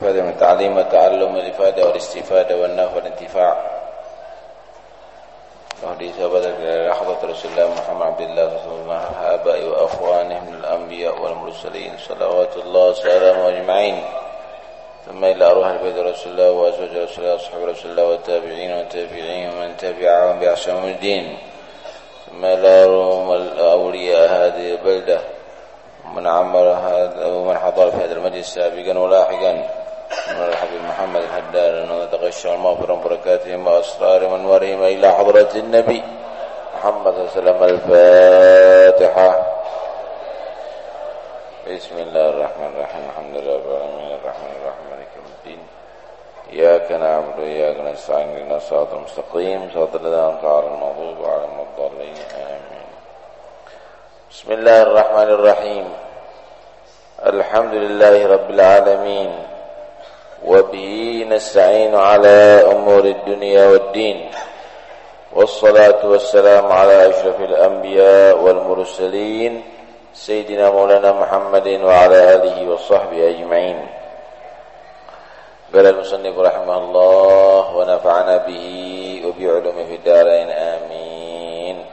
فهذا من التعليم والتعلم والإفادة والاستفادة والنفع والانتفاع. وهدي ثبت لحظة رسول الله محمد عبد الله وسلم آبائي وأخوانه من الأنبياء والمرسلين صلوات الله وسلامه أجمعين. ثم إلى أروح البيت رسول الله وأزواج رسول الله وصحب رسول الله والتابعين والتابعين ومن تبعهم بأحسن الدين. ثم إلى الأولياء هذه البلدة. ومن عمر هذا ومن حضر في هذا المجلس سابقا ولاحقا. من الحبيب محمد الحداد أن نتغشى المغفرة وبركاتهم وأسرار منورهم إلى حضرة النبي محمد صلى الله عليه وسلم الفاتحة. بسم الله الرحمن الرحيم. الحمد لله رب العالمين. الرحمن الرحيم. مالك يوم الدين. إياك نعبد وإياك نستعين. اهدنا الصراط المستقيم. صراط الذين أنعمت عليهم المغضوب عليهم الضالين. آمين. بسم الله الرحمن الرحيم. الحمد لله رب العالمين. وبه نستعين على أمور الدنيا والدين. والصلاة والسلام على أشرف الأنبياء والمرسلين سيدنا مولانا محمد وعلى آله وصحبه أجمعين. قال المصنف رحمه الله ونفعنا به وبعلومه في الدارين آمين.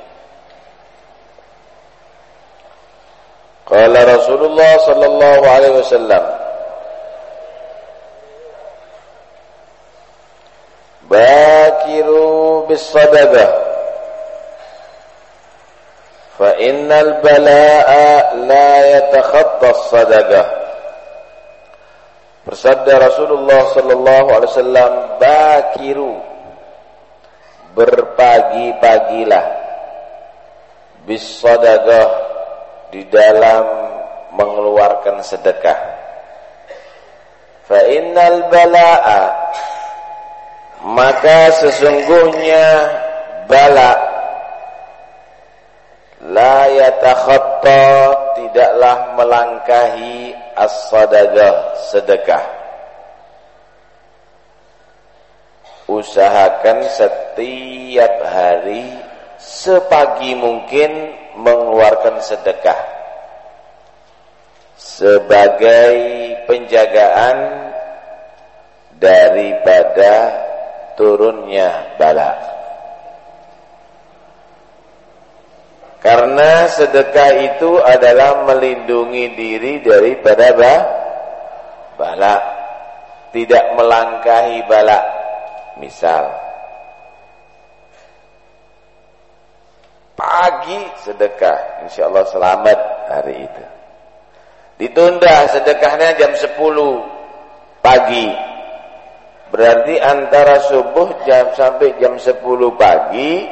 قال رسول الله صلى الله عليه وسلم باكروا بالصدقه فإن البلاء لا يتخطى الصدقة Bersabda Rasulullah sallallahu alaihi wasallam, "Bakiru." Berpagi-pagilah bis sadaqah di dalam mengeluarkan sedekah. Fa innal balaa maka sesungguhnya bala la yatakhatta tidaklah melangkahi as-sadaqah sedekah. Usahakan setiap hari sepagi mungkin mengeluarkan sedekah. Sebagai penjagaan daripada turunnya bala Karena sedekah itu adalah melindungi diri daripada bala. Tidak melangkahi bala. Misal. Pagi sedekah. Insya Allah selamat hari itu. Ditunda sedekahnya jam 10 pagi. Berarti antara subuh jam sampai jam 10 pagi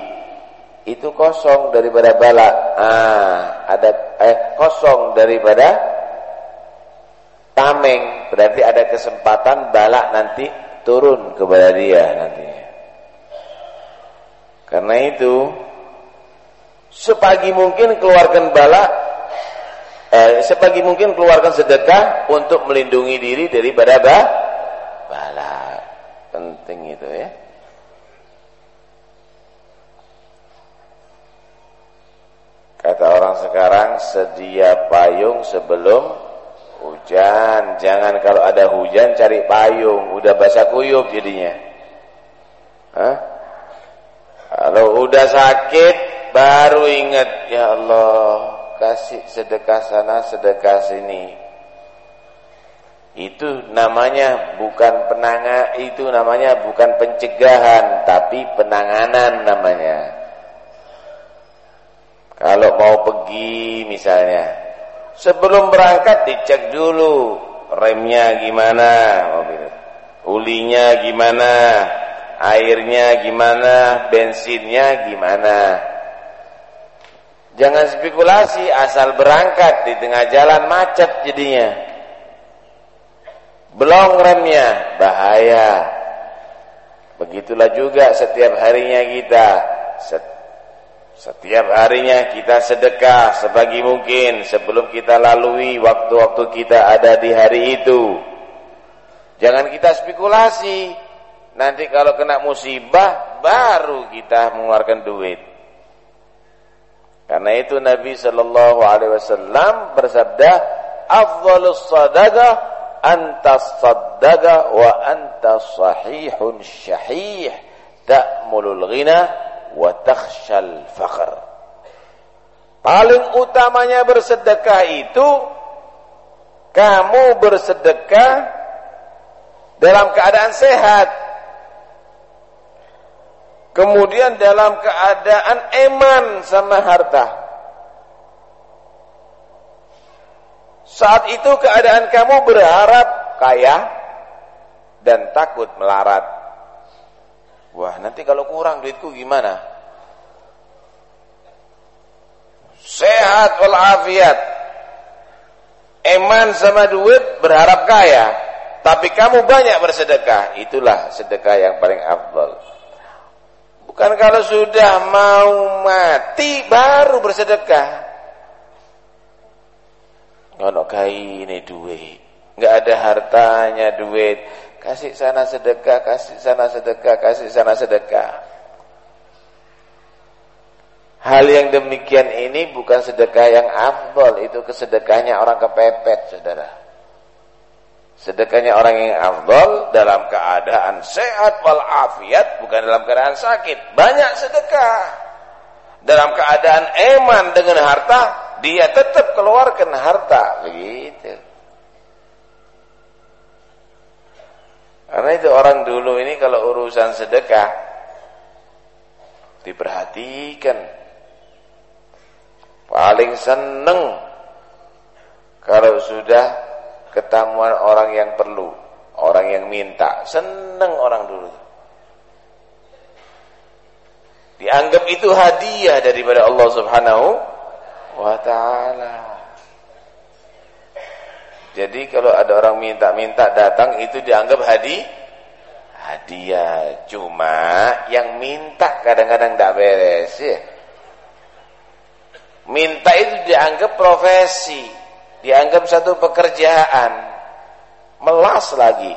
itu kosong daripada bala. Ah, ada eh kosong daripada tameng. Berarti ada kesempatan bala nanti turun kepada dia nantinya. Karena itu sepagi mungkin keluarkan bala eh, sepagi mungkin keluarkan sedekah untuk melindungi diri daripada bala. Penting itu ya. Kata orang sekarang sedia payung sebelum hujan. Jangan kalau ada hujan cari payung, udah basah kuyup jadinya. Hah? Kalau udah sakit baru ingat ya Allah, kasih sedekah sana, sedekah sini. Itu namanya bukan penangan, itu namanya bukan pencegahan, tapi penanganan namanya. Kalau mau pergi misalnya, sebelum berangkat dicek dulu remnya gimana mobil, ulinya gimana, airnya gimana, bensinnya gimana. Jangan spekulasi asal berangkat di tengah jalan macet jadinya. Belum remnya, bahaya. Begitulah juga setiap harinya kita. Setiap harinya kita sedekah sebagi mungkin sebelum kita lalui waktu-waktu kita ada di hari itu. Jangan kita spekulasi. Nanti kalau kena musibah baru kita mengeluarkan duit. Karena itu Nabi sallallahu alaihi wasallam bersabda, "Afdhalus sadaqah anta saddaqa wa anta sahihun syahih ta'mulul ghina wa takhshal faqr. Paling utamanya bersedekah itu kamu bersedekah dalam keadaan sehat. Kemudian dalam keadaan eman sama harta. Saat itu keadaan kamu berharap kaya dan takut melarat. Wah, nanti kalau kurang duitku gimana? Sehat walafiat. Eman sama duit berharap kaya. Tapi kamu banyak bersedekah. Itulah sedekah yang paling afdal. Bukan kalau sudah mau mati baru bersedekah. Ngono ini duit. Enggak ada hartanya duit. Kasih sana sedekah, kasih sana sedekah, kasih sana sedekah. Hal yang demikian ini bukan sedekah yang afdol, itu kesedekahnya orang kepepet, Saudara. Sedekahnya orang yang afdol dalam keadaan sehat wal afiat, bukan dalam keadaan sakit. Banyak sedekah. Dalam keadaan eman dengan harta, dia tetap keluarkan harta. Begitu. Karena itu orang dulu ini kalau urusan sedekah diperhatikan. Paling seneng kalau sudah ketemuan orang yang perlu orang yang minta. Seneng orang dulu. Dianggap itu hadiah daripada Allah subhanahu wa ta'ala. Jadi kalau ada orang minta-minta datang itu dianggap hadi hadiah. Cuma yang minta kadang-kadang tidak beres ya. Minta itu dianggap profesi, dianggap satu pekerjaan. Melas lagi.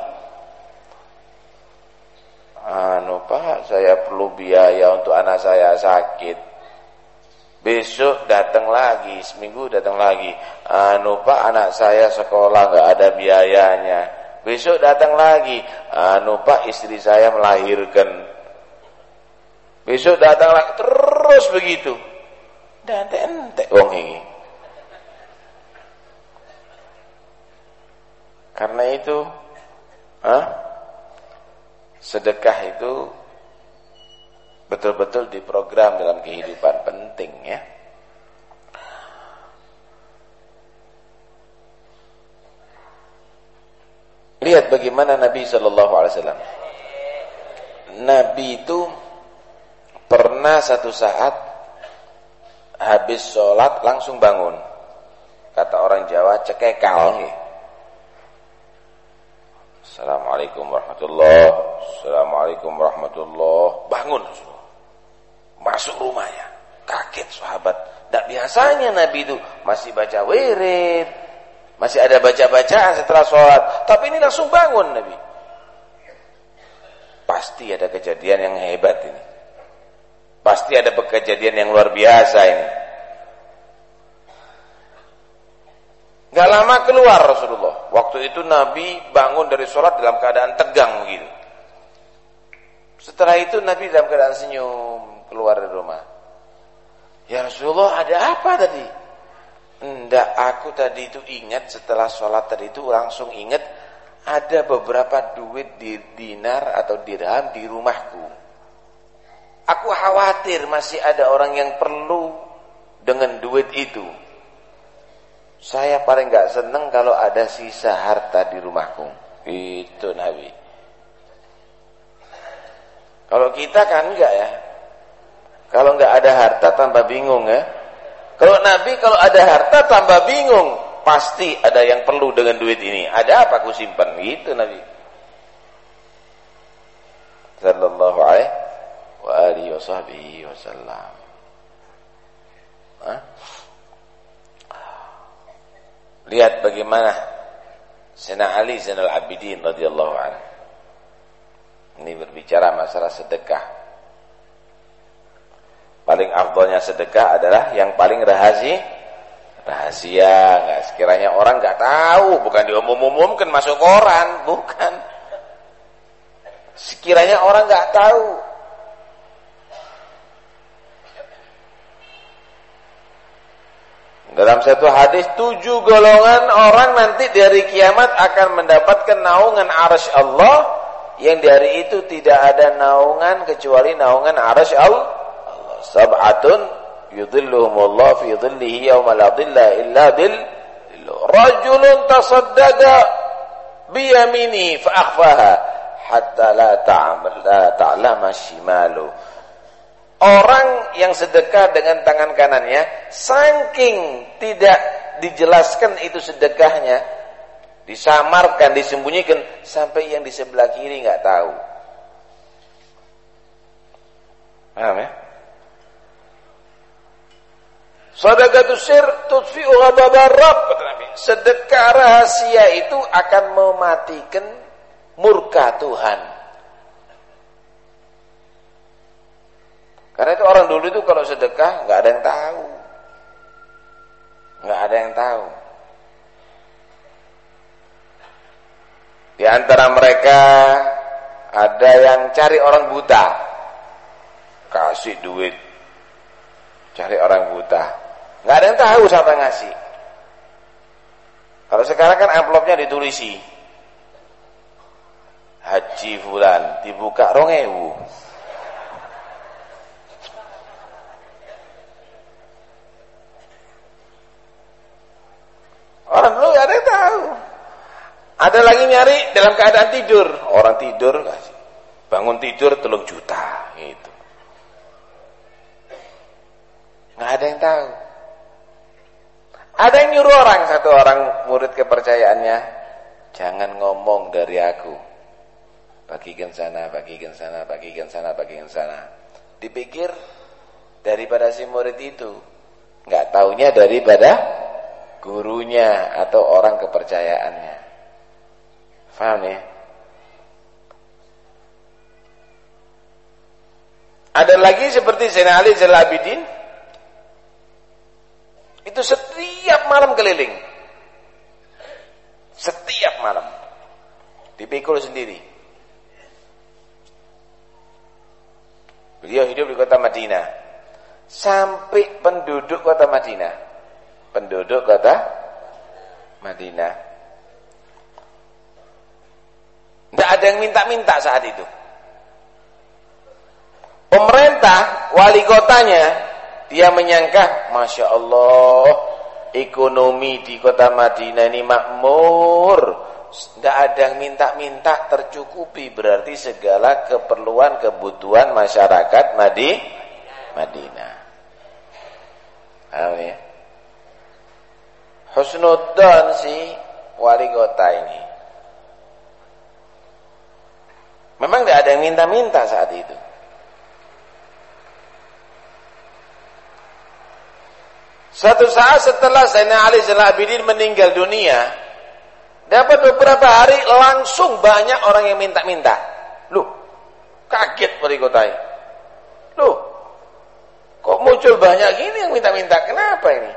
Anu Pak, saya perlu biaya untuk anak saya sakit Besok datang lagi, seminggu datang lagi. Anu Pak anak saya sekolah nggak ada biayanya. Besok datang lagi. Anu Pak istri saya melahirkan. Besok datang lagi terus begitu. Dan ente wong ini. Karena itu, ah, sedekah itu betul-betul diprogram dalam kehidupan penting ya. Lihat bagaimana Nabi Shallallahu Alaihi Wasallam. Nabi itu pernah satu saat habis sholat langsung bangun. Kata orang Jawa cekekal. Assalamualaikum warahmatullahi Assalamualaikum warahmatullahi Bangun masuk rumahnya. Kaget sahabat. Tidak biasanya Nabi itu masih baca wirid, masih ada baca-bacaan setelah sholat. Tapi ini langsung bangun Nabi. Pasti ada kejadian yang hebat ini. Pasti ada kejadian yang luar biasa ini. Gak lama keluar Rasulullah. Waktu itu Nabi bangun dari sholat dalam keadaan tegang begitu. Setelah itu Nabi dalam keadaan senyum keluar dari rumah. Ya Rasulullah ada apa tadi? Enggak, aku tadi itu ingat setelah sholat tadi itu langsung ingat ada beberapa duit di dinar atau dirham di rumahku. Aku khawatir masih ada orang yang perlu dengan duit itu. Saya paling nggak seneng kalau ada sisa harta di rumahku. Itu Nabi. Kalau kita kan enggak ya. Kalau nggak ada harta tambah bingung ya. Kalau Nabi kalau ada harta tambah bingung. Pasti ada yang perlu dengan duit ini. Ada apa aku simpan? Gitu Nabi. Sallallahu alaihi wa alihi wa wasallam. Lihat bagaimana Sena Ali Zainal Abidin radhiyallahu anhu. Ini berbicara masalah sedekah. Paling afdolnya sedekah adalah yang paling rahasia, rahasia nggak sekiranya orang nggak tahu bukan diumum-umumkan masuk koran bukan. Sekiranya orang nggak tahu. Dalam satu hadis tujuh golongan orang nanti dari kiamat akan mendapatkan naungan arsh Allah. Yang di hari itu tidak ada naungan kecuali naungan arsh Allah sab'atun yudhilluhumullah fi dhillihi yawma la dhilla illa dhil. Rajulun tasaddaqa biyamini fa akhfaha hatta la ta'mal la ta'lama shimalu. Orang yang sedekah dengan tangan kanannya saking tidak dijelaskan itu sedekahnya disamarkan disembunyikan sampai yang di sebelah kiri nggak tahu. Paham ya Sadaqatus sir tudfi'u ghadabar Rabb. Sedekah rahasia itu akan mematikan murka Tuhan. Karena itu orang dulu itu kalau sedekah nggak ada yang tahu. nggak ada yang tahu. Di antara mereka ada yang cari orang buta. Kasih duit. Cari orang buta. Nggak ada yang tahu siapa yang ngasih. Kalau sekarang kan amplopnya ditulisi. Haji Fulan dibuka rongewu. Orang dulu gak ada yang tahu. Ada lagi nyari dalam keadaan tidur. Orang tidur kasih. Bangun tidur telung juta gitu. Nggak ada yang tahu. Ada yang nyuruh orang, satu orang murid kepercayaannya, jangan ngomong dari aku. Bagikan sana, bagikan sana, bagikan sana, bagikan sana. Dipikir daripada si murid itu, nggak taunya daripada gurunya atau orang kepercayaannya. Faham ya? Ada lagi seperti Sayyidina Ali Zalabidin itu setiap malam keliling. Setiap malam. Dipikul sendiri. Beliau hidup di kota Madinah. Sampai penduduk kota Madinah. Penduduk kota Madinah. Tidak ada yang minta-minta saat itu. Pemerintah, wali kotanya dia menyangka, Masya Allah, ekonomi di kota Madinah ini makmur. Tidak ada yang minta-minta tercukupi. Berarti segala keperluan, kebutuhan masyarakat Madi, Madinah. Paham ya? Husnuddin si wali kota ini. Memang tidak ada yang minta-minta saat itu. Satu saat setelah Sayyidina Ali Zalabidin meninggal dunia, dapat beberapa hari langsung banyak orang yang minta-minta. Loh, kaget perikotai. Loh, kok muncul banyak gini yang minta-minta? Kenapa ini?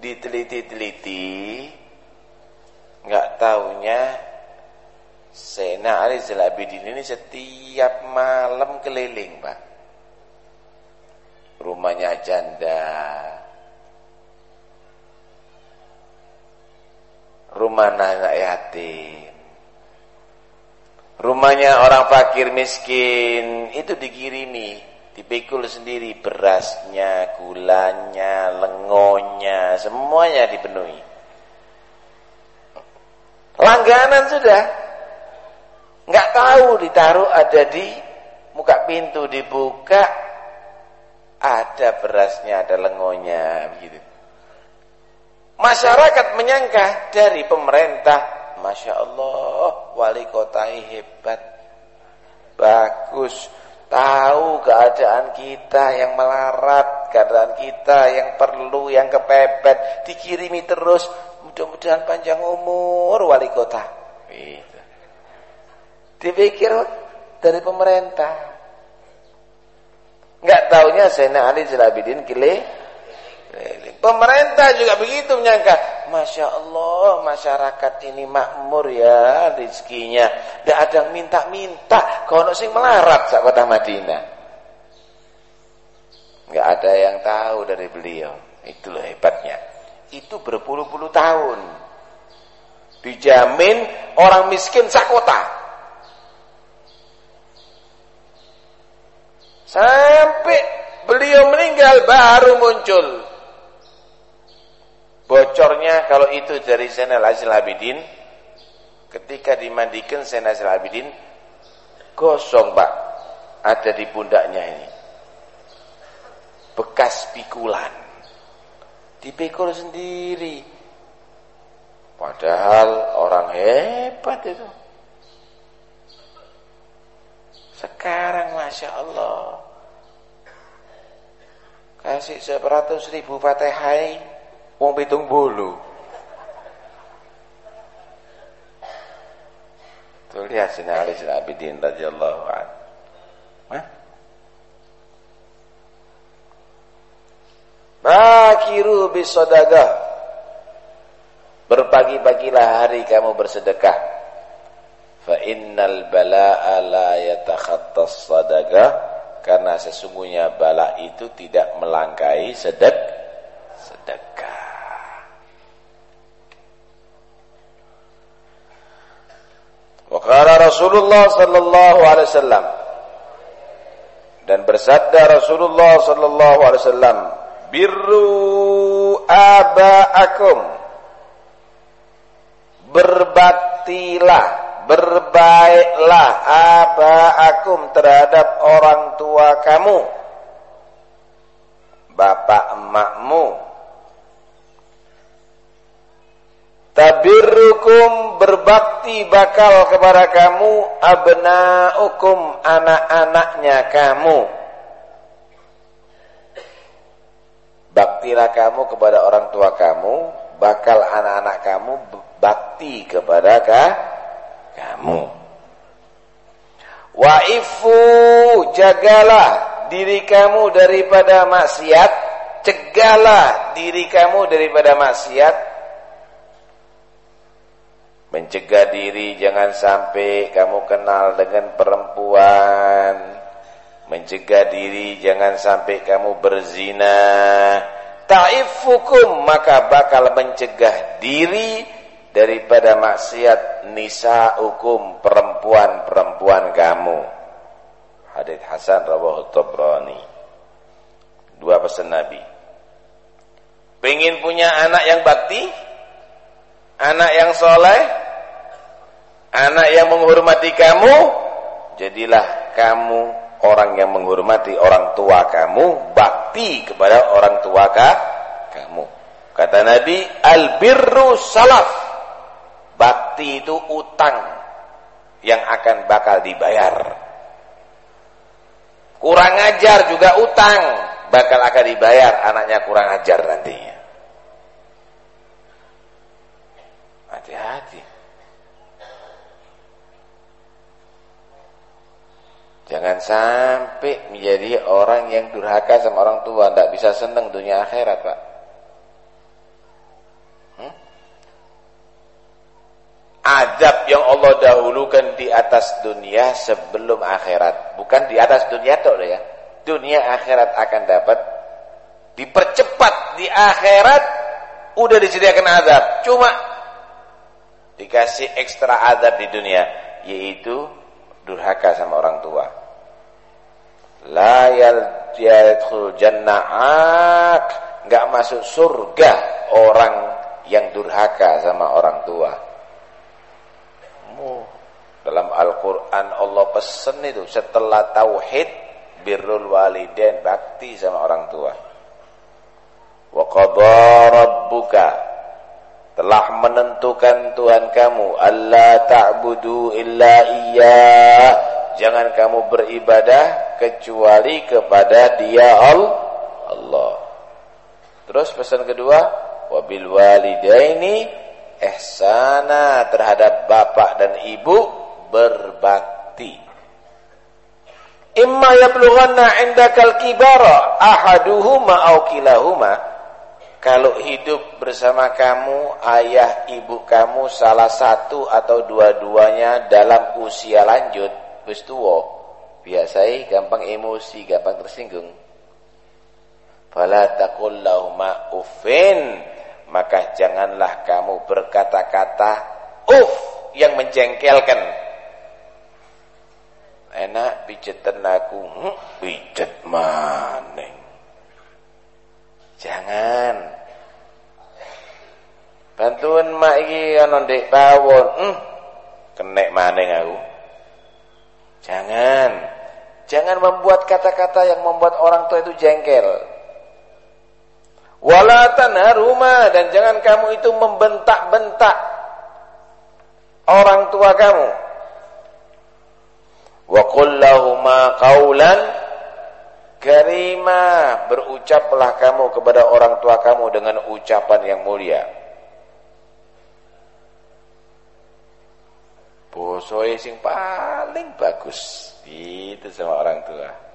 Diteliti-teliti, nggak taunya Sayyidina Ali Zalabidin ini setiap malam keliling, Pak rumahnya janda, rumah anak yatim, rumahnya orang fakir miskin, itu dikirimi, dipikul sendiri berasnya, gulanya, lengonya, semuanya dipenuhi. Langganan sudah, nggak tahu ditaruh ada di muka pintu dibuka ada berasnya, ada lengonya begitu. Masyarakat menyangka dari pemerintah, Masya Allah, wali kota hebat, bagus, tahu keadaan kita yang melarat, keadaan kita yang perlu, yang kepepet, dikirimi terus, mudah-mudahan panjang umur wali kota. Gitu. Dipikir dari pemerintah. Enggak taunya Sayyidina Ali Jalabidin kile. Pemerintah juga begitu menyangka. Masya Allah masyarakat ini makmur ya rezekinya. Tidak ada yang minta-minta. Kalau sing melarat sak kota Madinah. Enggak ada yang tahu dari beliau. Itulah hebatnya. Itu berpuluh-puluh tahun. Dijamin orang miskin sak kota. Sampai beliau meninggal baru muncul. Bocornya kalau itu dari Zainal Azil Abidin, ketika dimandikan Zainal Azil Abidin, gosong pak, ada di pundaknya ini. Bekas pikulan. Dipikul sendiri. Padahal orang hebat itu. Sekarang Masya Allah Kasih seperatus ribu fatihai Wong pitung bulu Tuh lihat sini Ali bin Abidin radhiyallahu anhu. Bakiru bisodagah Berbagi-bagilah hari kamu bersedekah. Fa innal bala'a la yatakhattas sadaqah karena sesungguhnya bala itu tidak melangkai sedek sedekah. Wa qala Rasulullah sallallahu alaihi wasallam dan bersabda Rasulullah sallallahu alaihi wasallam birru abaakum berbaktilah berbaiklah abaakum terhadap orang tua kamu. Bapak emakmu. Tabirrukum berbakti bakal kepada kamu abnaukum anak-anaknya kamu. Baktilah kamu kepada orang tua kamu bakal anak-anak kamu bakti kepada kamu kamu. Waifu jagalah diri kamu daripada maksiat, cegahlah diri kamu daripada maksiat. Mencegah diri jangan sampai kamu kenal dengan perempuan. Mencegah diri jangan sampai kamu berzina. Ta'ifukum maka bakal mencegah diri daripada maksiat nisa hukum perempuan-perempuan kamu. Hadits Hasan rawahu Tabrani. Dua pesan Nabi. Pengen punya anak yang bakti? Anak yang soleh? Anak yang menghormati kamu? Jadilah kamu orang yang menghormati orang tua kamu, bakti kepada orang tua kamu. Kata Nabi, al-birru salaf Bakti itu utang yang akan bakal dibayar. Kurang ajar juga utang bakal akan dibayar anaknya kurang ajar nantinya. Hati-hati. Jangan sampai menjadi orang yang durhaka sama orang tua, tidak bisa senang dunia akhirat, Pak. Adab yang Allah dahulukan di atas dunia sebelum akhirat. Bukan di atas dunia tuh ya. Dunia akhirat akan dapat dipercepat di akhirat udah disediakan adab. Cuma dikasih ekstra adab di dunia yaitu durhaka sama orang tua. La yadkhul jannah enggak masuk surga orang yang durhaka sama orang tua dalam Al-Quran Allah pesen itu setelah tauhid birrul walidain bakti sama orang tua. Wa qadha rabbuka telah menentukan Tuhan kamu Allah ta'budu illa iyyah jangan kamu beribadah kecuali kepada Dia Allah. Terus pesan kedua wabil walidaini ihsana terhadap bapak dan ibu berbakti. Imma yablughanna indakal kibara ahaduhuma aw kilahuma kalau hidup bersama kamu, ayah ibu kamu salah satu atau dua-duanya dalam usia lanjut, wis tuwa, biasai gampang emosi, gampang tersinggung. Fala taqul uffin, maka janganlah kamu berkata-kata uff yang menjengkelkan. Enak pijetan aku, hm, pijet maning. Jangan. Bantuan mak iki ana ndek pawon. Hmm. Kenek maning aku. Jangan. Jangan membuat kata-kata yang membuat orang tua itu jengkel. Wala dan jangan kamu itu membentak-bentak orang tua kamu. Wa qul qawlan Karima berucaplah kamu kepada orang tua kamu dengan ucapan yang mulia. Bosoe sing paling bagus itu sama orang tua.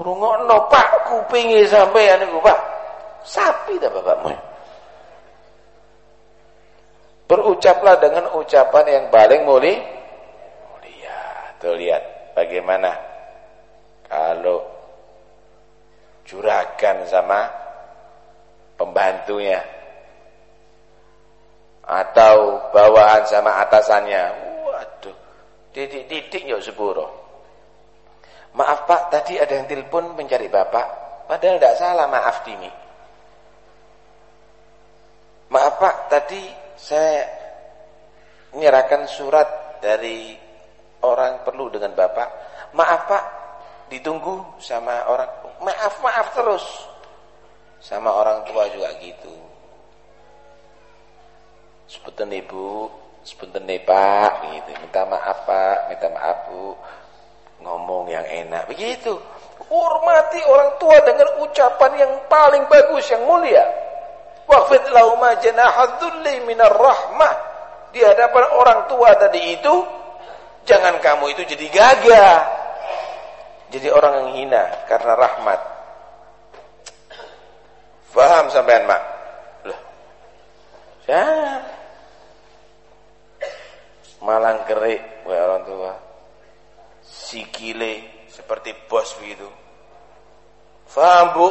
Rungokno Pak kupingi sampean niku Pak. Sapi dah bapakmu. Berucaplah dengan ucapan yang paling mulia. Mulia. Tuh lihat bagaimana kalau juragan sama pembantunya atau bawaan sama atasannya waduh didik-didik yuk sepuro maaf pak tadi ada yang telepon mencari bapak. Padahal tidak salah maaf dini. Maaf pak tadi saya menyerahkan surat dari orang perlu dengan bapak. Maaf pak ditunggu sama orang maaf maaf terus. Sama orang tua juga gitu. Sebutan ibu sebutan pak. Gitu. Minta maaf pak. Minta maaf bu ngomong yang enak begitu hormati orang tua dengan ucapan yang paling bagus yang mulia waqfid lahuma janahadzulli minar rahmah di hadapan orang tua tadi itu jangan kamu itu jadi gagah jadi orang yang hina karena rahmat. Faham sampean, Mak? Loh. Jangan. Malang kerik wahai orang tua. Sikile seperti bos begitu. Faham, Bu?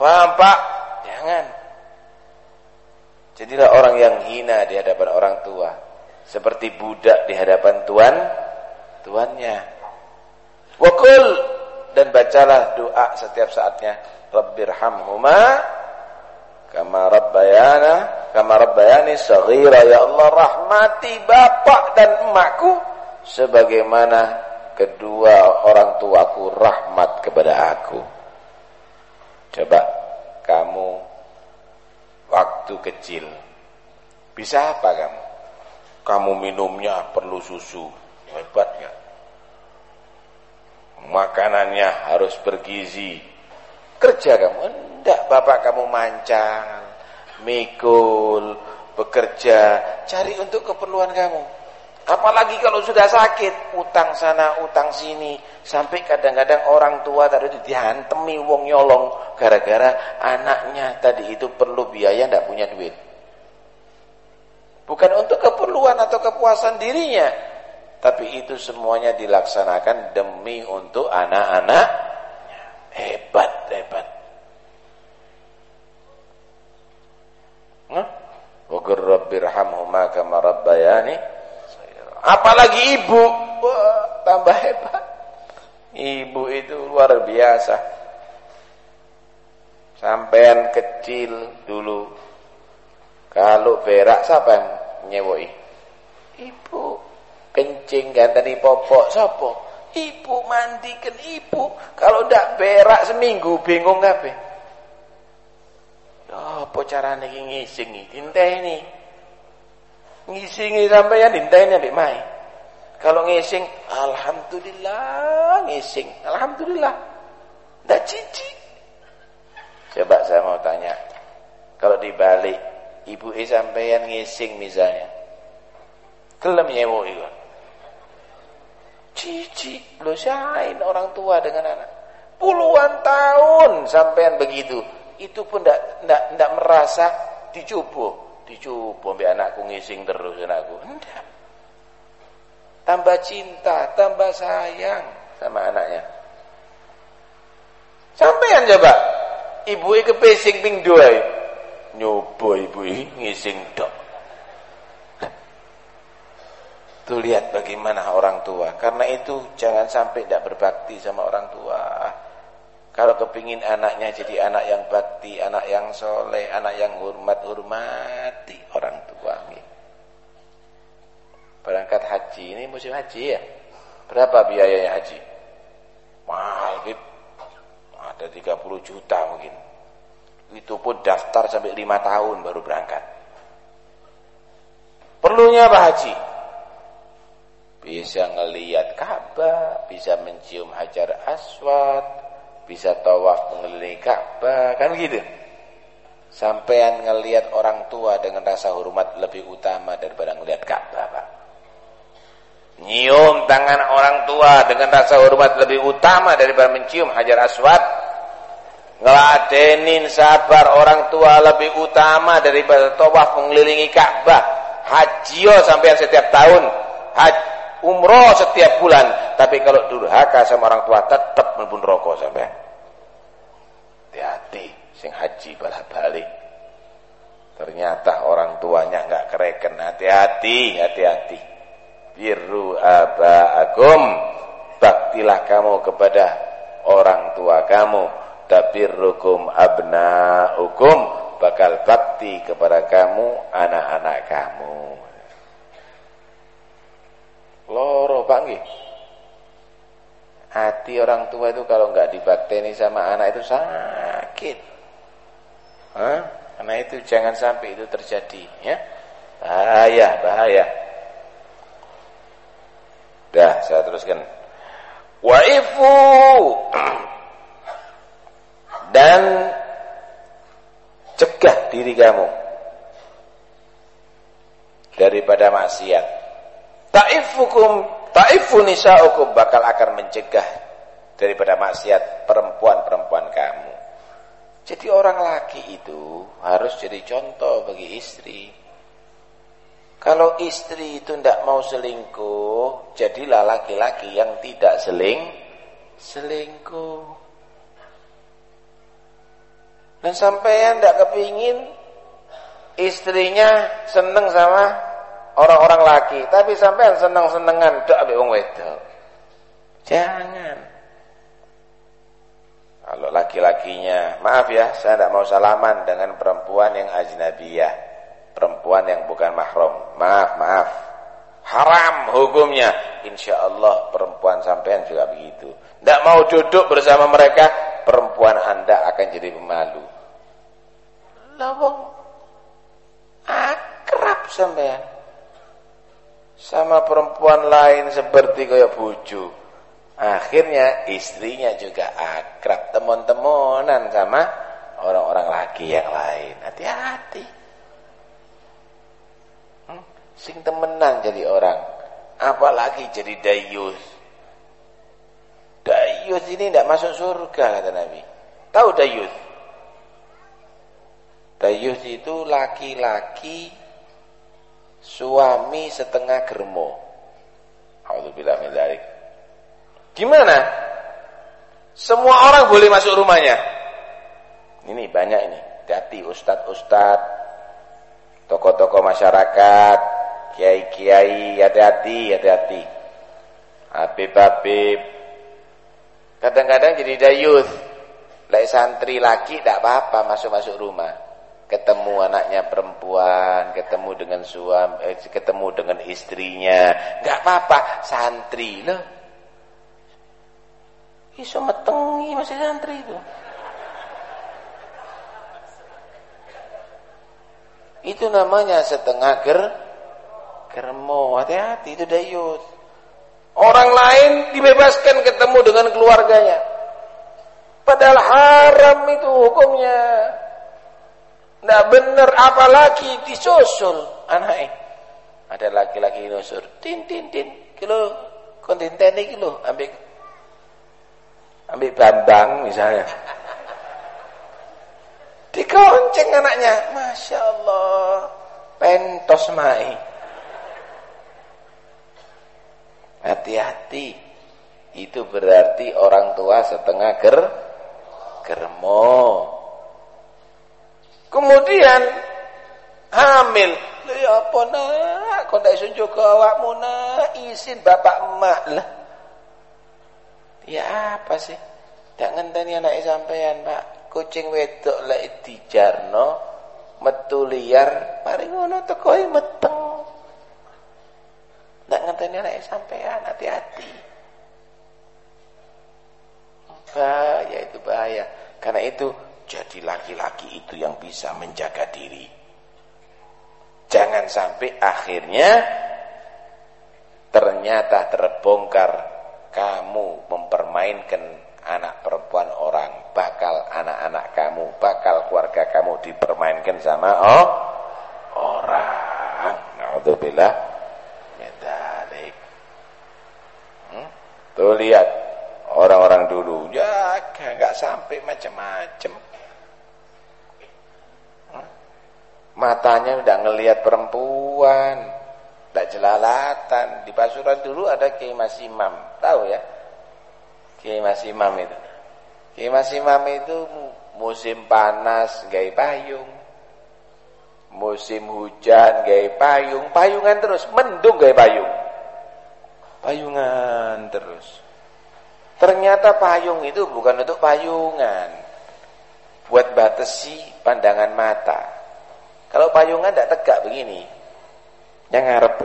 Faham, Pak? Jangan. Jadilah orang yang hina di hadapan orang tua, seperti budak di hadapan tuan tuannya. Wakul dan bacalah doa setiap saatnya. Rabbirhamhuma kama rabbayana kama rabbayani saghira ya Allah rahmati bapak dan emakku sebagaimana kedua orang tuaku rahmat kepada aku. Coba kamu waktu kecil bisa apa kamu? Kamu minumnya perlu susu. Hebat enggak? makanannya harus bergizi. Kerja kamu, enggak bapak kamu mancang, mikul, bekerja, cari untuk keperluan kamu. Apalagi kalau sudah sakit, utang sana, utang sini, sampai kadang-kadang orang tua tadi itu dihantemi wong nyolong. Gara-gara anaknya tadi itu perlu biaya ndak punya duit. Bukan untuk keperluan atau kepuasan dirinya, tapi itu semuanya dilaksanakan demi untuk anak-anak. Hebat hebat. Wa qur rabbirhamhuma kama rabbayani apalagi ibu. Wah, tambah hebat. Ibu itu luar biasa. Sampean kecil dulu. Kalau berak siapa yang nyewoi? Ibu. Kencing tadi popok sapa ibu mandikan ibu. Kalau ndak berak seminggu bingung ya apa carane iki ngising iki? Ini ngisingi sampeyan dinteni ambek mai kalau ngising alhamdulillah ngising alhamdulillah ndak cici coba saya mau tanya kalau dibalik ibu sampeyan ngising misalnya kelem nyewo iku Cici, lo syain orang tua dengan anak. Puluhan tahun sampean begitu. itu pun tidak merasa dicubuh. Dicubuh sampai anakku ngising terus anakku. Tidak. Tambah cinta, tambah sayang sama anaknya. Sampean coba. Ibu kepesing ping dua. Nyoba ibu ngising dok. Tuh lihat bagaimana orang tua. Karena itu jangan sampai tidak berbakti sama orang tua. Kalau kepingin anaknya jadi anak yang bakti, anak yang soleh, anak yang hormat, hormati orang tua. Berangkat haji, ini musim haji ya. Berapa biayanya haji? Mahal, Bib. Ada 30 juta mungkin. Itu pun daftar sampai 5 tahun baru berangkat. Perlunya apa haji? Bisa ngelihat Ka'bah, bisa mencium Hajar Aswad, bisa tawaf mengelilingi Ka'bah, kan gitu. Sampean ngelihat orang tua dengan rasa hormat lebih utama daripada ngelihat Ka'bah, Pak. Nyium tangan orang tua dengan rasa hormat lebih utama daripada mencium Hajar Aswad. Ngeladenin sabar orang tua lebih utama daripada tawaf mengelilingi Ka'bah. Hajio sampai setiap tahun. Umroh setiap bulan, tapi kalau durhaka sama orang tua tetap melebur rokok sampai. Hati-hati, sing haji balik balik. Ternyata orang tuanya nggak kereken. Hati-hati, hati-hati. Biru abaakum, baktilah kamu kepada orang tua kamu. Tabirrukum abnaukum, bakal bakti kepada kamu anak-anak kamu loro Pak nggih. Hati orang tua itu kalau nggak dibakteni sama anak itu sakit. Karena itu jangan sampai itu terjadi ya. Bahaya bahaya. Dah saya teruskan. Waifu dan cegah diri kamu daripada maksiat Ta'ifukum ta'ifu nisa'ukum bakal akan mencegah daripada maksiat perempuan-perempuan kamu. Jadi orang laki itu harus jadi contoh bagi istri. Kalau istri itu tidak mau selingkuh, jadilah laki-laki yang tidak seling selingkuh. Dan sampai tidak kepingin istrinya seneng sama orang-orang laki, tapi sampai seneng-senengan dak ambek wong wedok. Jangan. Kalau laki-lakinya, maaf ya, saya tidak mau salaman dengan perempuan yang ajnabiyah, perempuan yang bukan mahram. Maaf, maaf. Haram hukumnya. Insya Allah perempuan sampean juga begitu. Tidak mau duduk bersama mereka, perempuan anda akan jadi pemalu. Lawang akrab sampean sama perempuan lain seperti kayak buju. Akhirnya istrinya juga akrab teman-temanan sama orang-orang laki yang lain. Hati-hati. Hmm? Sing temenan jadi orang. Apalagi jadi dayus. Dayus ini tidak masuk surga kata Nabi. Tahu dayus? Dayus itu laki-laki suami setengah germo. Alhamdulillah min dzalik. Gimana? Semua orang boleh masuk rumahnya. Ini banyak ini. Hati ustad-ustad, tokoh-tokoh masyarakat, kiai-kiai, hati-hati, hati-hati. Habib-habib. Kadang-kadang jadi dayuth. Lek santri laki tidak apa-apa masuk-masuk rumah ketemu anaknya perempuan, ketemu dengan suami, eh, ketemu dengan istrinya, nggak apa-apa, santri loh. Iso metengi masih santri itu. Itu namanya setengah ger germo, hati-hati itu dayus. Orang lain dibebaskan ketemu dengan keluarganya. Padahal haram itu hukumnya. Tidak benar apalagi disusul anaknya. Ada laki-laki nusur. Tin tin tin. Kilo kontinten ini kilo ambil ambil bambang misalnya. Dikonceng anaknya. Masya Allah. Pentos mai. Hati-hati. Itu berarti orang tua setengah ger germo. Kemudian hamil. Ya apa nak? Kau tak iso jaga awakmu nak? Isin bapak emak lah. Ya apa sih? Tak ngenteni anak sampean, Pak. Kucing wedok lek dijarno metu liar, mari ngono tekoe meteng. Tak ngenteni anak sampean, hati-hati. Bahaya itu bahaya. Karena itu jadi laki-laki itu yang bisa menjaga diri. Jangan sampai akhirnya ternyata terbongkar kamu mempermainkan anak perempuan orang, bakal anak-anak kamu, bakal keluarga kamu dipermainkan sama oh orang. Nauzubillah min. Hmm? Tuh lihat orang-orang dulu ya nggak sampai macam-macam. Hmm? Matanya udah ngelihat perempuan, tak jelalatan. Di Pasuruan dulu ada Kiai Mas Imam, tahu ya? Kiai Mas Imam itu. Kiai Mas Imam itu musim panas gay payung. Musim hujan gay payung, payungan terus, mendung gay payung. Payungan terus. Ternyata payung itu bukan untuk payungan. Buat batasi pandangan mata. Kalau payungan tidak tegak begini. Yang ngarep.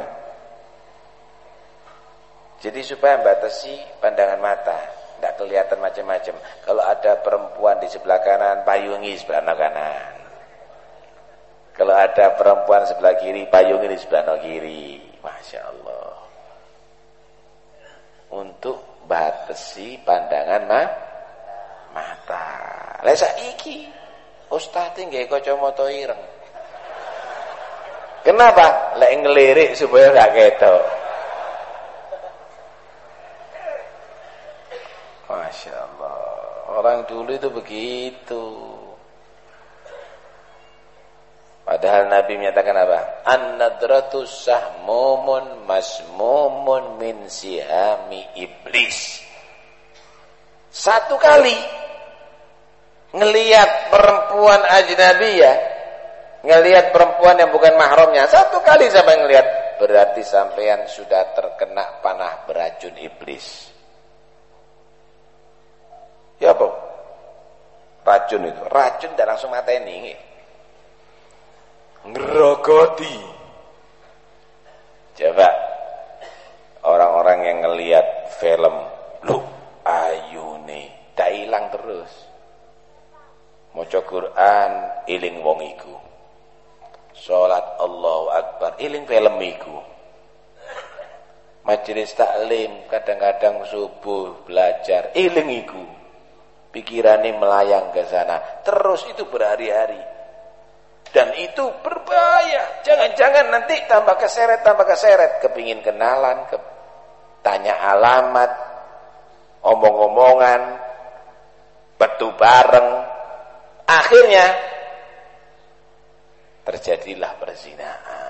Jadi supaya batasi pandangan mata tidak kelihatan macam-macam. Kalau ada perempuan di sebelah kanan, payungi sebelah kanan. Kalau ada perempuan sebelah kiri, payungi di sebelah kiri. Masya Allah. Untuk batasi pandangan ma mata. Lesa iki, ustaz tinggal kacamata ireng. Kenapa? Lek ngelirik supaya gak ketok. Masya Allah Orang dulu itu begitu Padahal Nabi menyatakan apa? An-nadratu sahmumun masmumun min sihami iblis Satu kali Ngeliat perempuan ajnabiyah Ngeliat perempuan yang bukan mahramnya Satu kali sampai ngeliat Berarti sampean sudah terkena panah beracun iblis Ya apa? Racun itu. Racun tidak langsung mata ini. Ngerogoti. Coba orang-orang yang ngelihat film, lu ayune tak hilang terus. Maca Quran iling wong iku. Iling film iku. Majelis taklim kadang-kadang subuh belajar iling iku. Pikirannya melayang ke sana. Terus itu berhari-hari. Dan itu berbahaya. Jangan-jangan nanti tambah keseret tambah keseret. Kepingin kenalan ke tanya alamat omong-omongan betu bareng. Akhirnya terjadilah perzinaan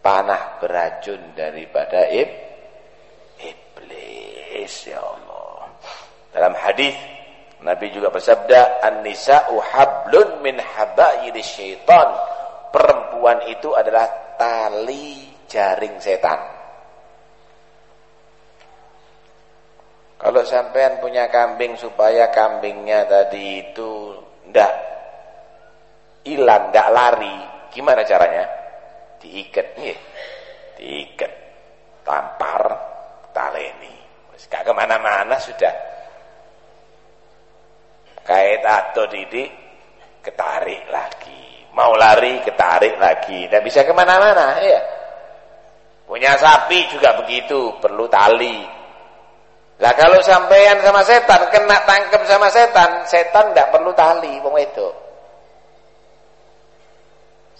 panah beracun daripada ib iblis ya Allah dalam hadis Nabi juga bersabda, "An-nisa'u hablun min haba'iris syaitan." Perempuan itu adalah tali jaring setan. Kalau sampean punya kambing supaya kambingnya tadi itu ndak hilang, ndak lari, gimana caranya? Diikat nih. Diikat. Tampar taleni. Gak ke mana-mana sudah kait atau didik ketarik lagi mau lari ketarik lagi tidak bisa ke mana-mana ya punya sapi juga begitu perlu tali lah kalau sampean sama setan kena tangkap sama setan setan tidak perlu tali wong itu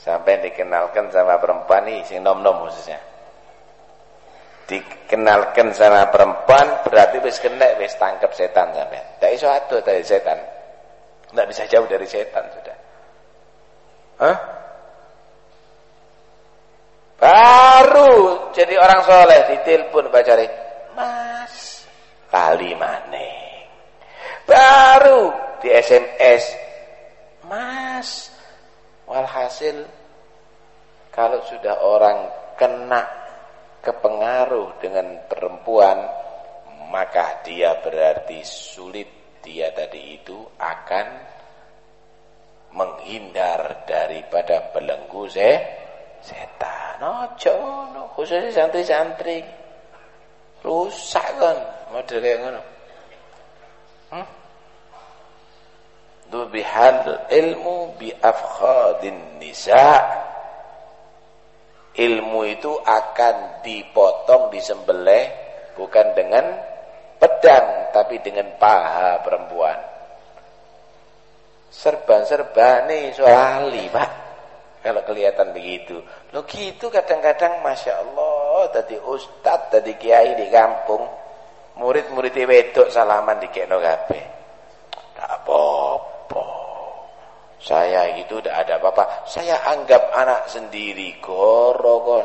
sampai dikenalkan sama perempuan nih sing nom-nom khususnya dikenalkan sama perempuan berarti wis kena wis tangkap setan sampai tak iso atuh tadi setan Tidak bisa jauh dari setan sudah. Hah? Baru jadi orang soleh ditelepon bacari, Mas, kali maning. Baru di SMS, Mas, walhasil kalau sudah orang kena kepengaruh dengan perempuan, maka dia berarti sulit dia tadi itu akan menghindar daripada belenggu saya setan. Aja ngono khususnya santri-santri. Rusak kan model kayak ngono. Hmm? Dubihal ilmu bi afkhadin nisa ilmu itu akan dipotong disembelih bukan dengan pedang tapi dengan paha perempuan serba-serba nih soali pak kalau kelihatan begitu. Lo gitu kadang-kadang Masya Allah. Tadi ustad, tadi kiai di kampung. Murid-murid wedok salaman di keno gape. Tak apa-apa. Saya itu tidak ada apa-apa. Saya anggap anak sendiri. Gorokon.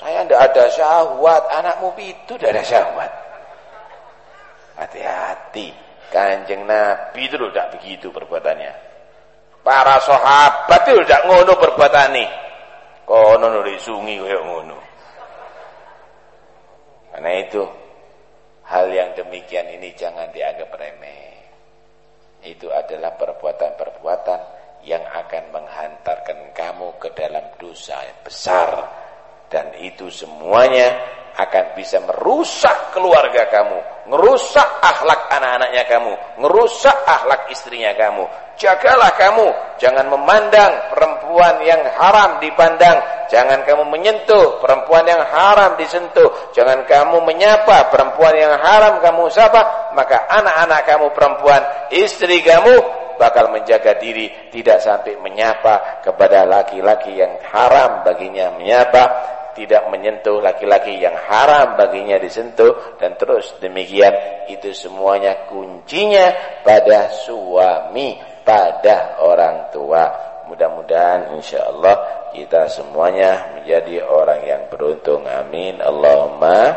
Saya tidak ada syahwat. Anakmu itu tidak ada syahwat. Hati-hati. Kanjeng Nabi itu tidak begitu perbuatannya. Para sahabat itu tidak ngono perbuatane. Kono nuri sungi kayak ngono. Karena itu hal yang demikian ini jangan dianggap remeh. Itu adalah perbuatan-perbuatan yang akan menghantarkan kamu ke dalam dosa yang besar dan itu semuanya akan bisa merusak keluarga kamu, merusak akhlak anak-anaknya kamu, merusak akhlak istrinya kamu. Jagalah kamu, jangan memandang perempuan yang haram dipandang, jangan kamu menyentuh perempuan yang haram disentuh, jangan kamu menyapa perempuan yang haram kamu sapa, maka anak-anak kamu perempuan, istri kamu bakal menjaga diri. Tidak sampai menyapa kepada laki-laki yang haram baginya menyapa. Tidak menyentuh laki-laki yang haram baginya disentuh. Dan terus demikian itu semuanya kuncinya pada suami pada orang tua. Mudah-mudahan insyaallah kita semuanya menjadi orang yang beruntung. Amin. Allahumma